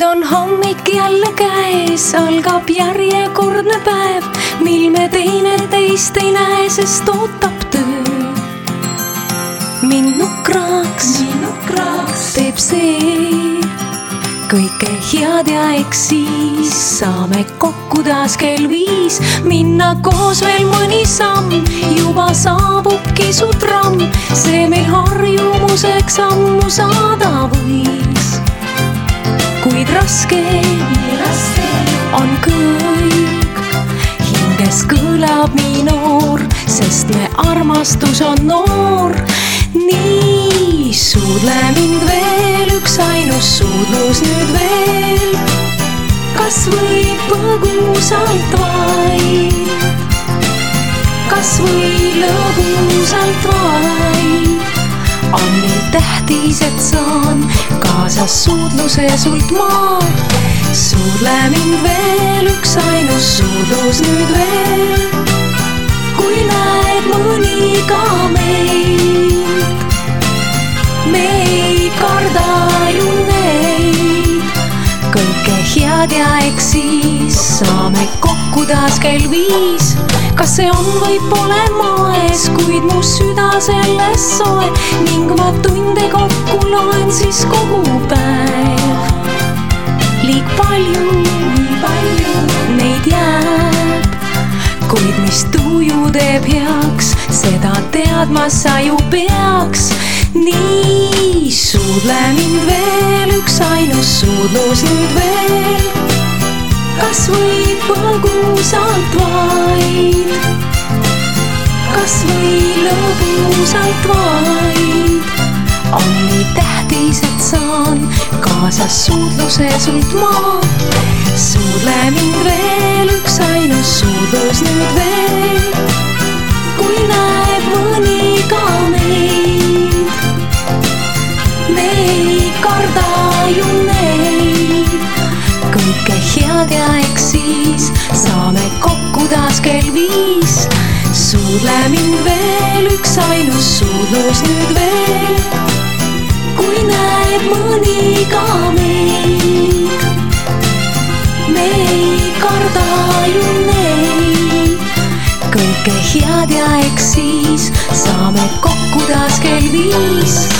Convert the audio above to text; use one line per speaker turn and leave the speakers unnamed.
nüüd on hommik jälle käes, algab järjekordne päev, mil me teineteist ei näe, sest ootab töö. mind nukraks, nukraks. teeb see kõike head ja eks siis saame kokku taas kell viis, minna koos veel mõni samm, juba saabubki su tramm, see meil harjumuseks ammu saada kõlab nii noor, sest me armastus on noor. nii suudle mind veel, üksainus suudlus nüüd veel. kas võib põgusalt vaid, kas või lõbusalt vaid on nii tähtis, et saan kaasas suudluse sult ma. suudle mind veel, üksainus suudlus nüüd veel. Meid, me ei karda ju neid. kõike head ja eks siis saame kokku taas kell viis kas see on või pole moes, kuid mu süda selles soe ning ma tunde kokku loen siis kogu päev. liig palju, nii palju neid jääb, kuid mis tuju teeb heaks, teadma sa ju peaks. nii suudle mind veel, üksainus suudlus nüüd veel kas või põgusalt vaid, kas või lõbusalt vaid. on nii tähtis, et saan kaasas suudluse sult ma. suudle mind veel, üksainus suudlus nüüd veel. Head ja eks siis saame kokku taas kell viis. suudle mind veel, üksainus suudlus nüüd veel. kui näeb mõni ka meid, me ei karda ju neid. kõike head ja eks siis saame kokku taas kell viis